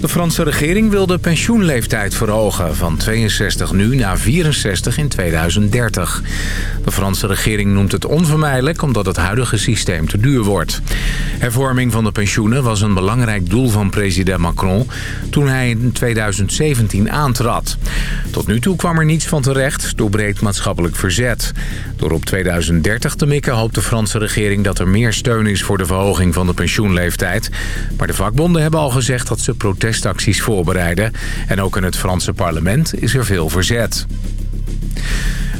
De Franse regering wil de pensioenleeftijd verhogen van 62 nu naar 64 in 2030. De Franse regering noemt het onvermijdelijk omdat het huidige systeem te duur wordt. Hervorming van de pensioenen was een belangrijk doel van president Macron toen hij in 2017 aantrad. Tot nu toe kwam er niets van terecht door breed maatschappelijk verzet. Door op 2030 te mikken hoopt de Franse regering dat er meer steun is voor de verhoging van de pensioenleeftijd. Maar de vakbonden hebben al gezegd dat ze protestacties voorbereiden. En ook in het Franse parlement is er veel verzet.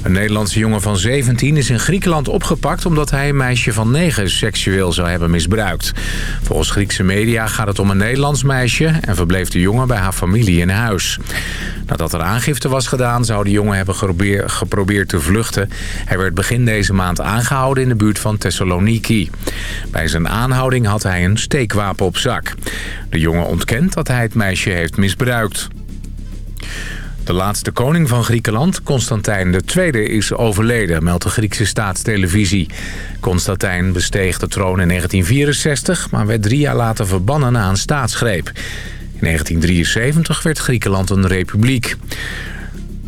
Een Nederlandse jongen van 17 is in Griekenland opgepakt... omdat hij een meisje van 9 seksueel zou hebben misbruikt. Volgens Griekse media gaat het om een Nederlands meisje... en verbleef de jongen bij haar familie in huis. Nadat er aangifte was gedaan, zou de jongen hebben geprobeerd te vluchten. Hij werd begin deze maand aangehouden in de buurt van Thessaloniki. Bij zijn aanhouding had hij een steekwapen op zak. De jongen ontkent dat hij het meisje heeft misbruikt. De laatste koning van Griekenland, Constantijn II, is overleden, meldt de Griekse staatstelevisie. Constantijn besteeg de troon in 1964, maar werd drie jaar later verbannen na een staatsgreep. In 1973 werd Griekenland een republiek.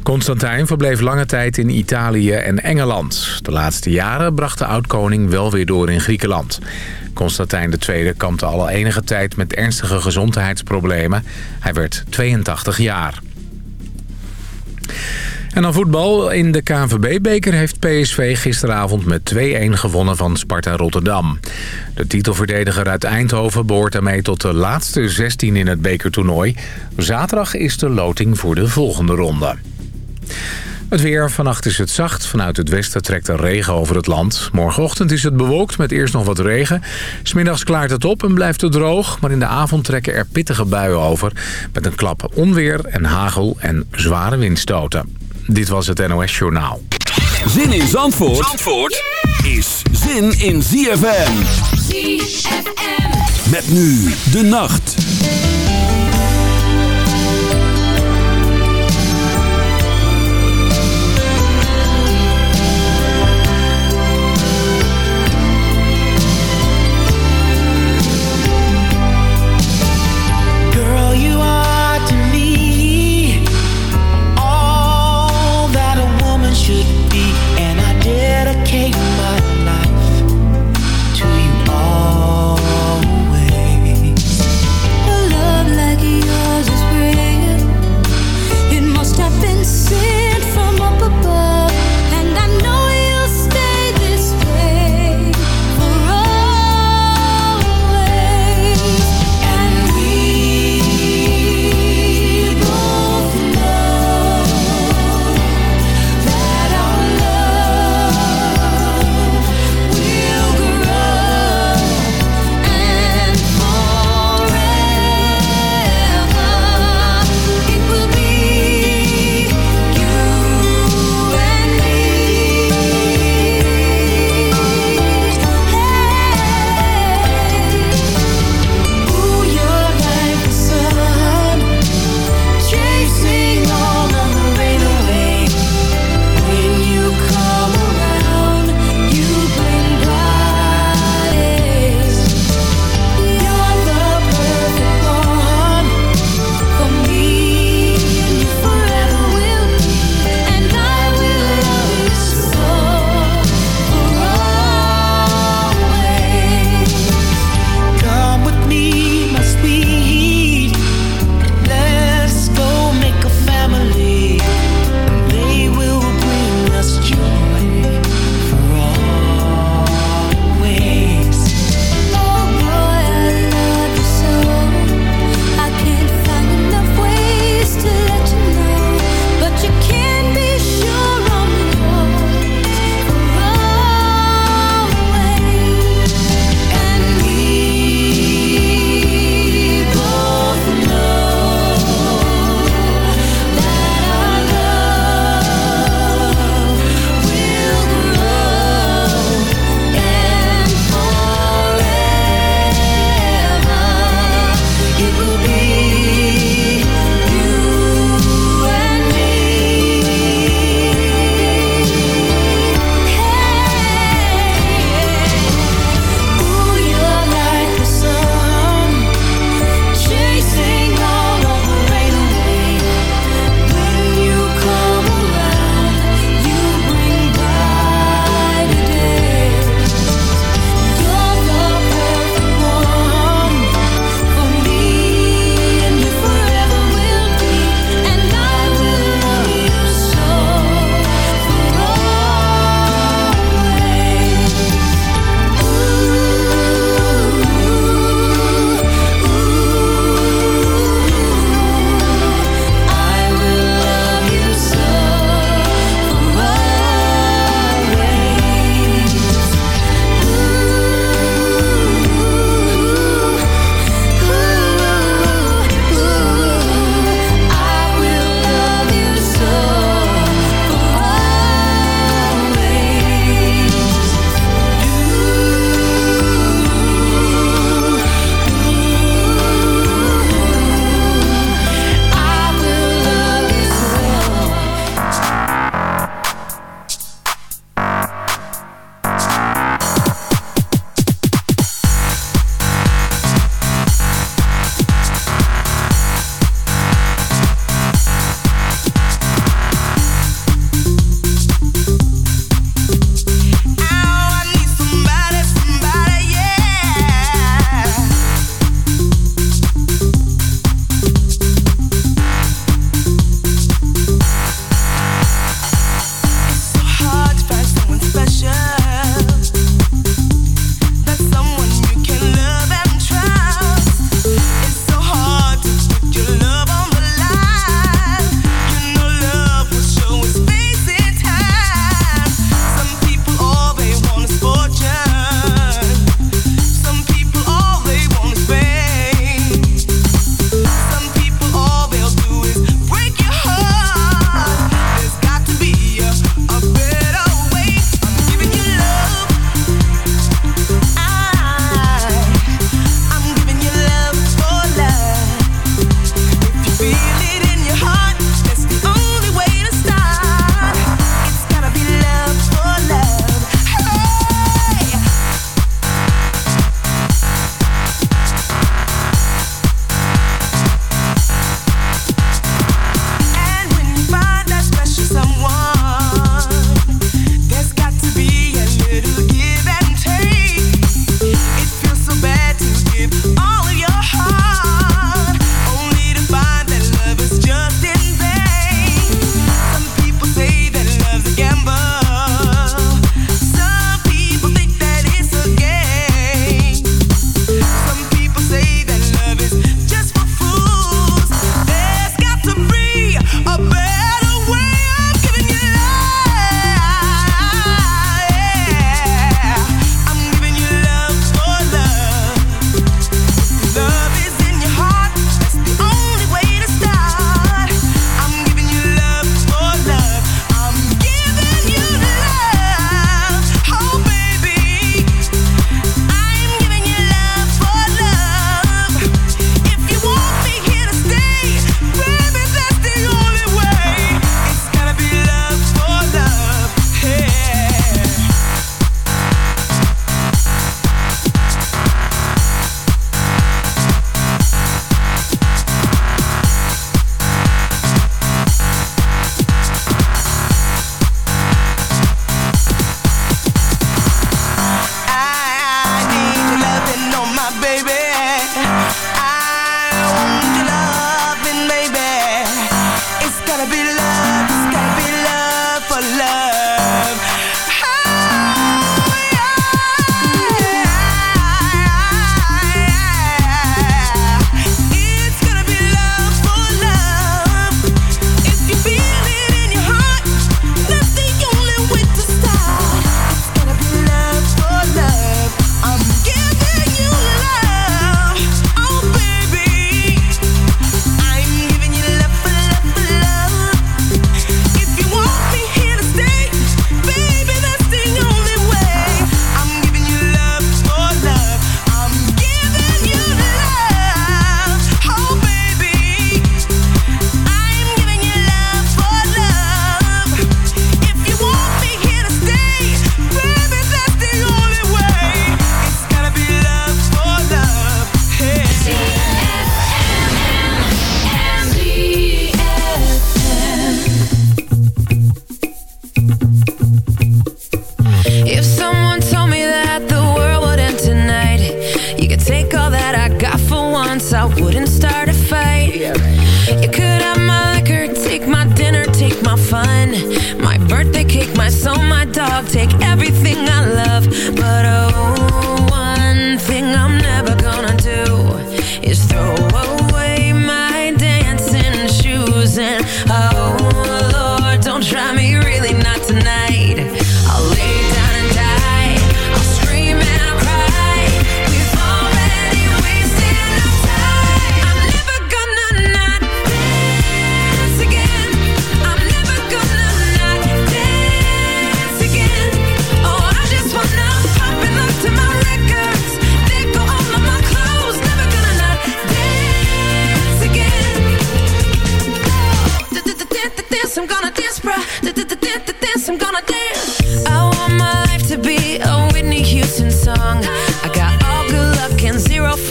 Constantijn verbleef lange tijd in Italië en Engeland. De laatste jaren bracht de oud-koning wel weer door in Griekenland. Constantijn II kampte al enige tijd met ernstige gezondheidsproblemen. Hij werd 82 jaar. En dan voetbal. In de KNVB-beker heeft PSV gisteravond met 2-1 gewonnen van Sparta Rotterdam. De titelverdediger uit Eindhoven behoort daarmee tot de laatste 16 in het bekertoernooi. Zaterdag is de loting voor de volgende ronde. Het weer. Vannacht is het zacht. Vanuit het westen trekt er regen over het land. Morgenochtend is het bewolkt met eerst nog wat regen. Smiddags klaart het op en blijft het droog. Maar in de avond trekken er pittige buien over. Met een klap onweer en hagel en zware windstoten. Dit was het NOS Journaal. Zin in Zandvoort, Zandvoort is zin in ZFM. ZFM. Met nu de nacht.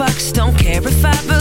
fucks, don't care if I believe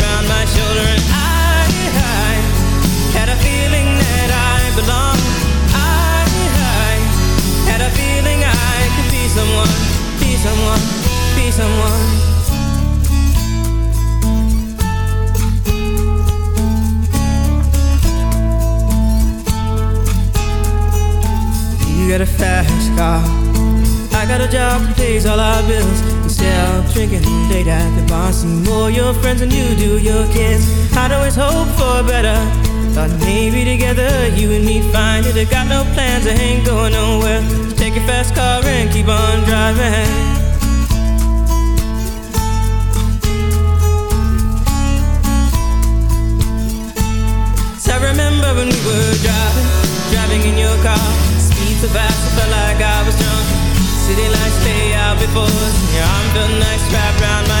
I got no plans, I ain't going nowhere. Take your fast car and keep on driving. I remember when we were driving, driving in your car. Speed so fast, I felt like I was drunk. City lights lay out before us, your arm felt nice wrapped around my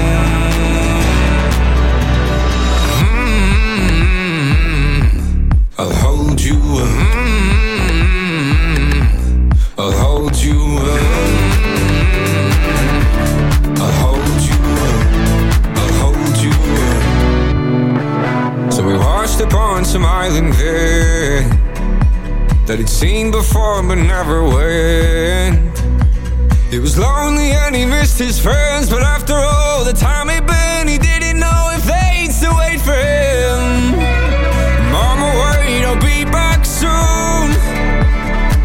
Hold you. mm, I'll hold you. mm, I'll hold you. I'll hold you. So we washed upon some island there that he'd seen before but never went. He was lonely and he missed his friends, but after all the time he'd been, he didn't know if they'd still wait for him.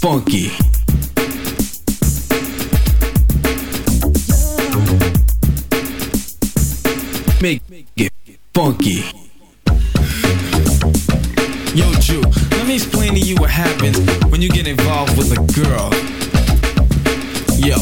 Funky. Make it funky. Yo, Drew, let me explain to you what happens when you get involved with a girl. Yo,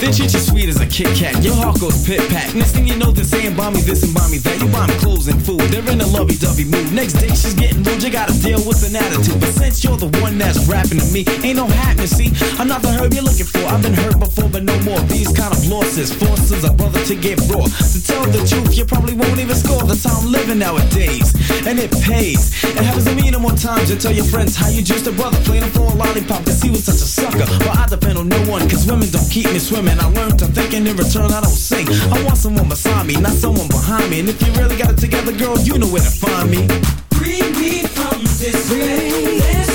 they treat you sweet as a Kit Kat. Your heart goes pit pat. Next thing you know, they're buy me this and buy me that. You buy me clothes and food. They're in a lovey dovey mood. Next day she's getting rude. You gotta deal with an attitude. But since you're the one that's rapping to me, ain't no happening. See, I'm not the herb you're looking for. I've been hurt before, but no more. These kind of losses forces a brother to get raw. To tell the truth, you probably won't even score. That's how I'm living nowadays, and it pays. It happens to me no more times. You tell your friends how you just a brother, playing for a lollipop, cause he was such a sucker. But I depend on no one, cause women don't keep me swimming. I learned to think and in return I don't sing. I want someone beside me, not someone behind me. And if you really got it together, girl, you know where to find me. Free me from despair. There's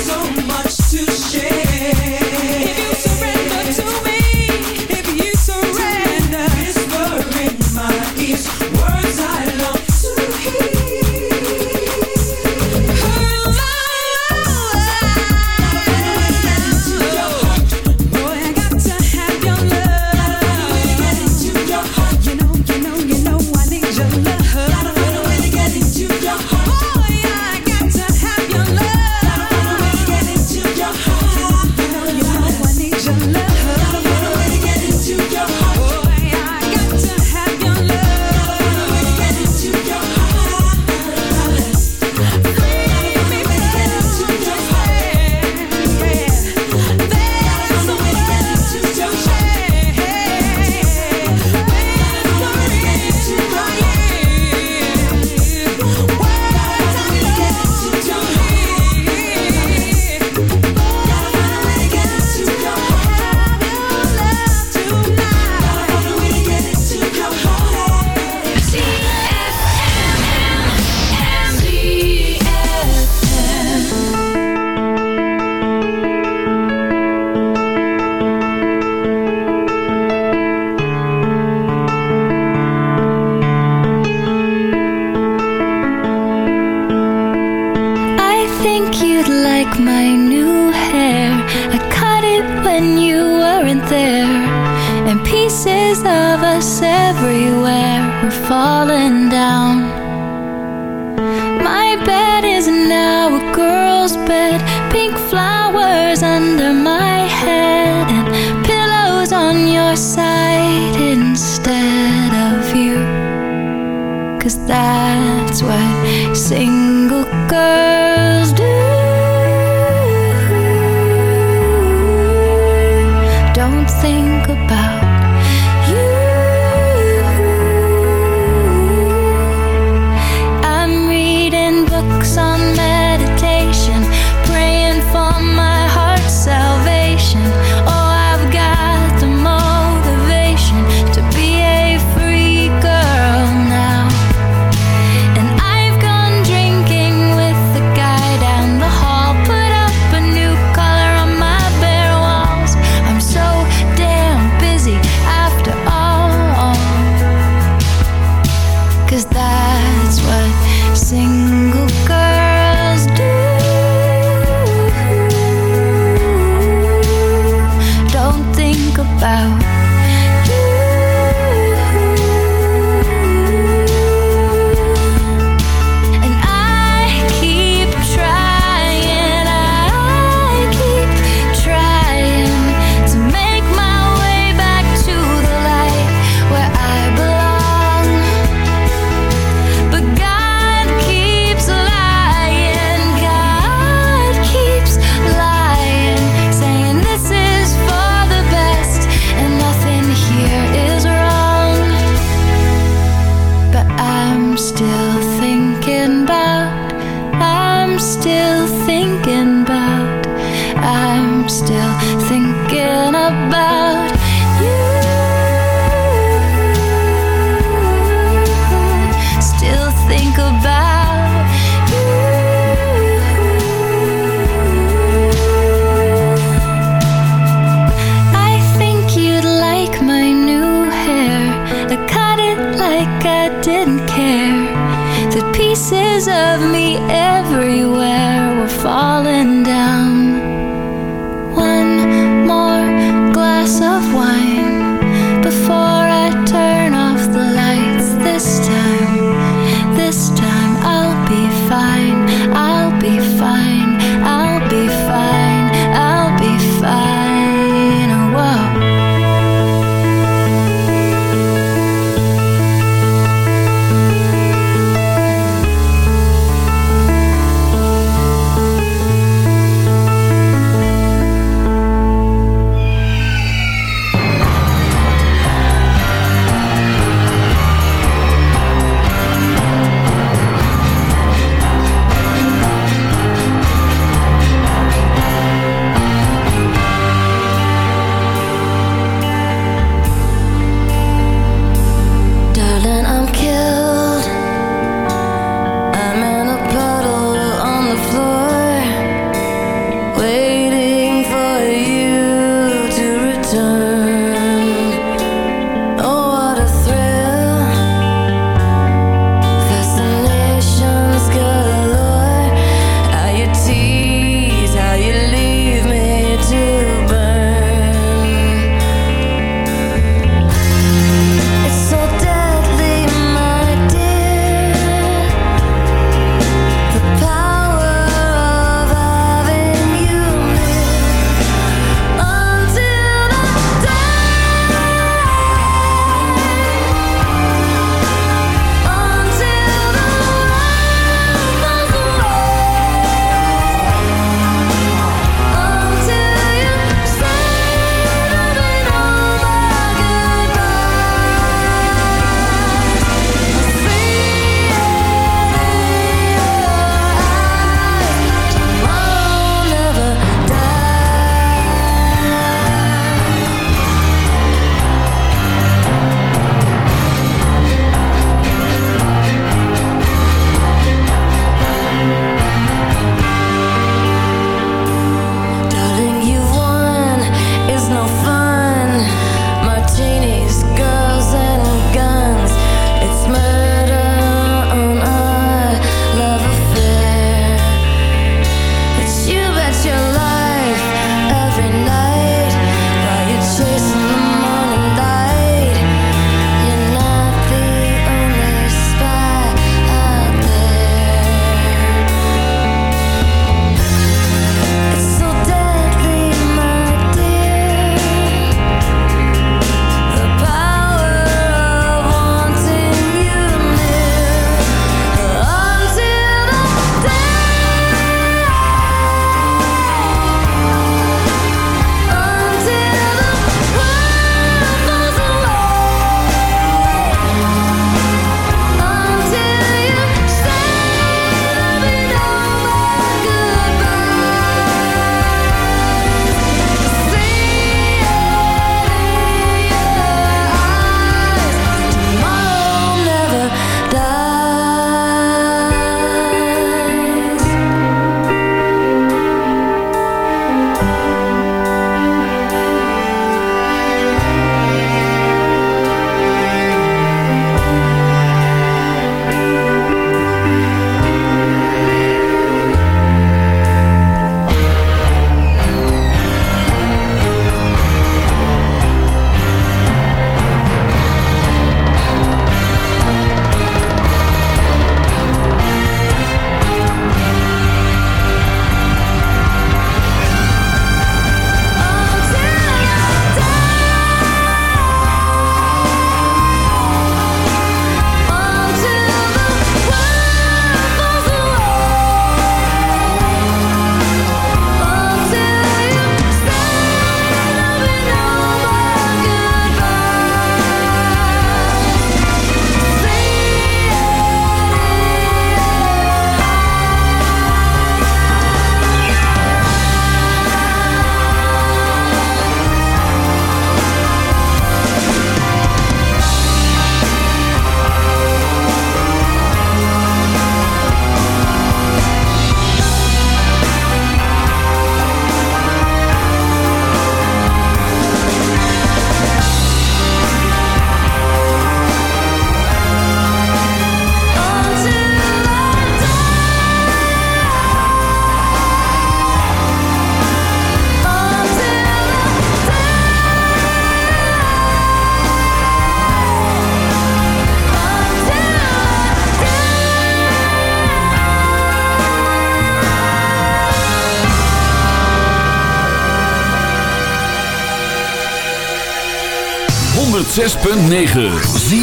106.9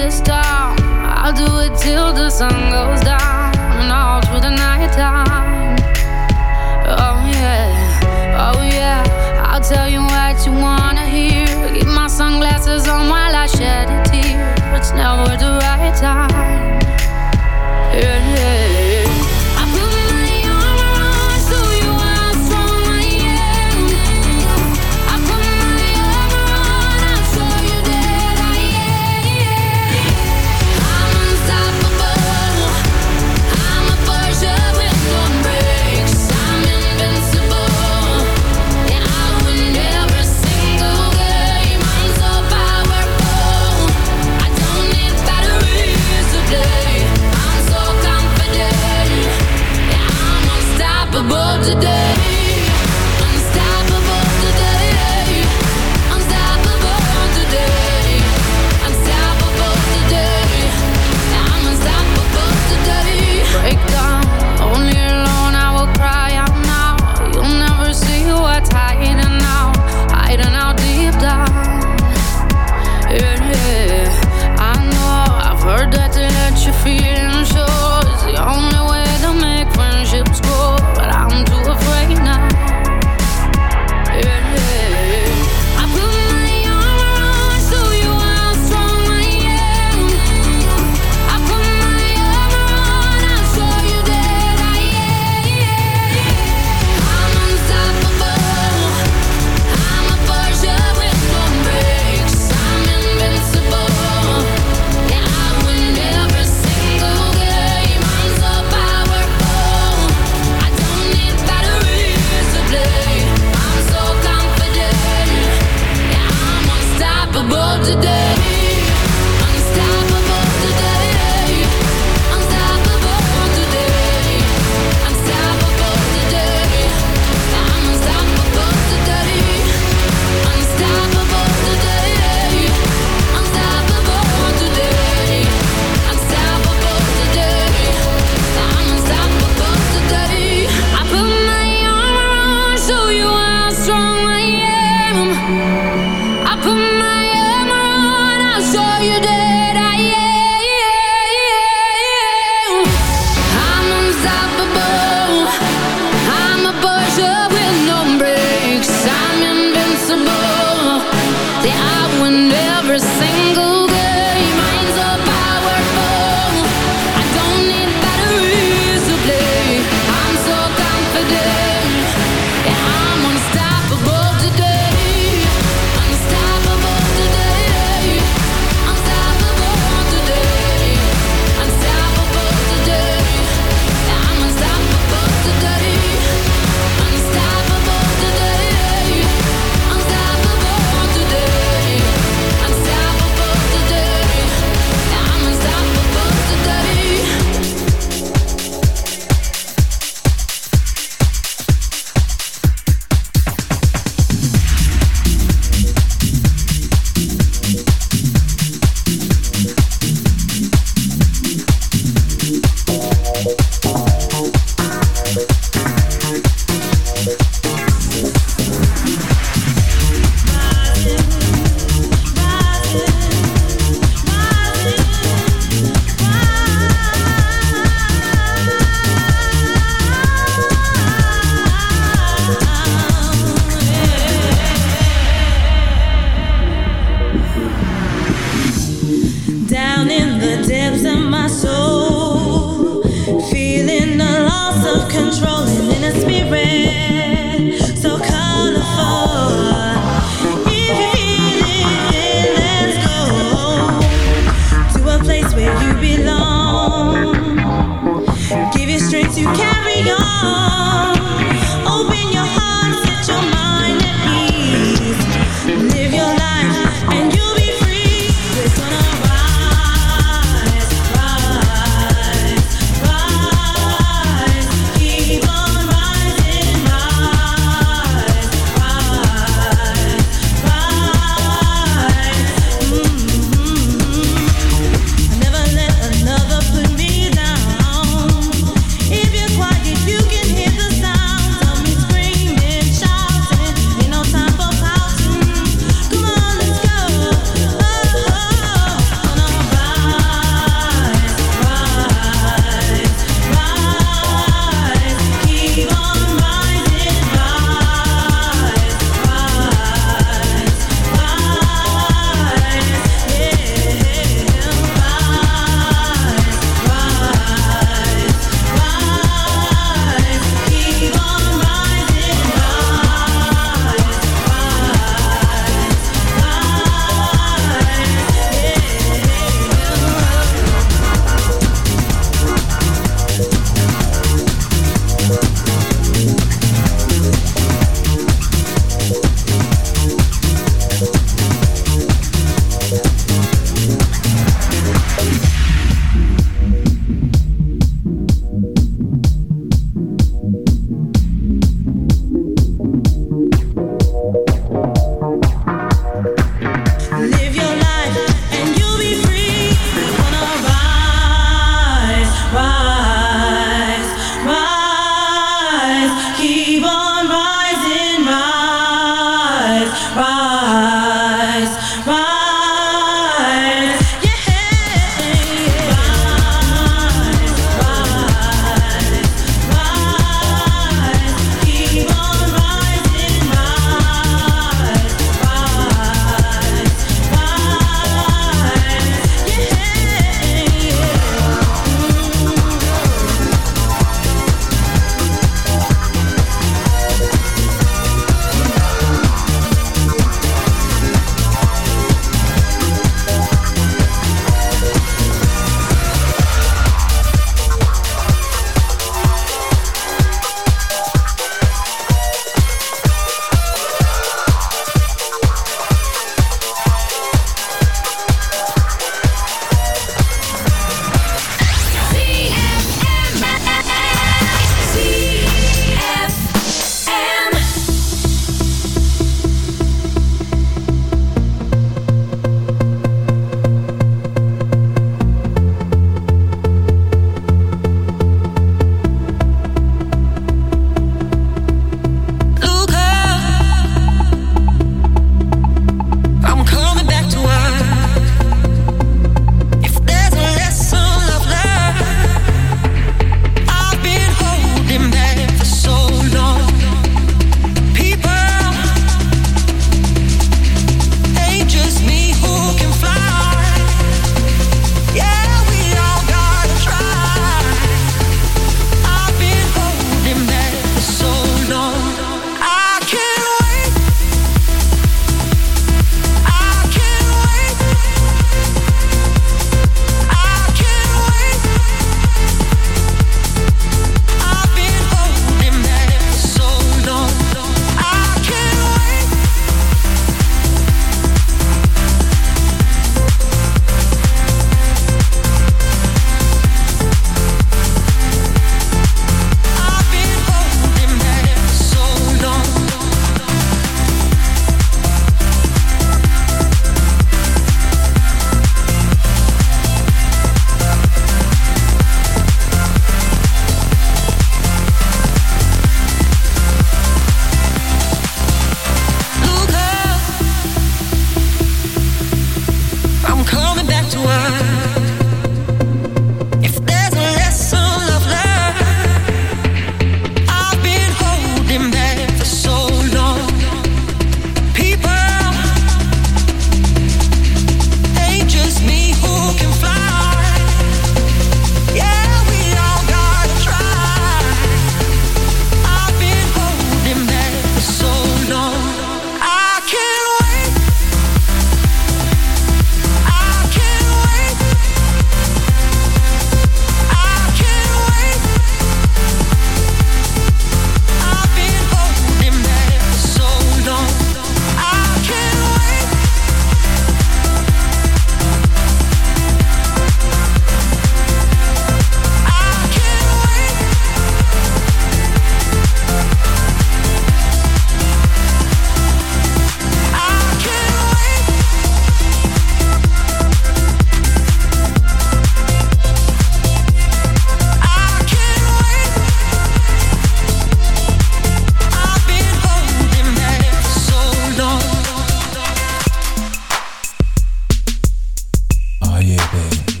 yeah, baby.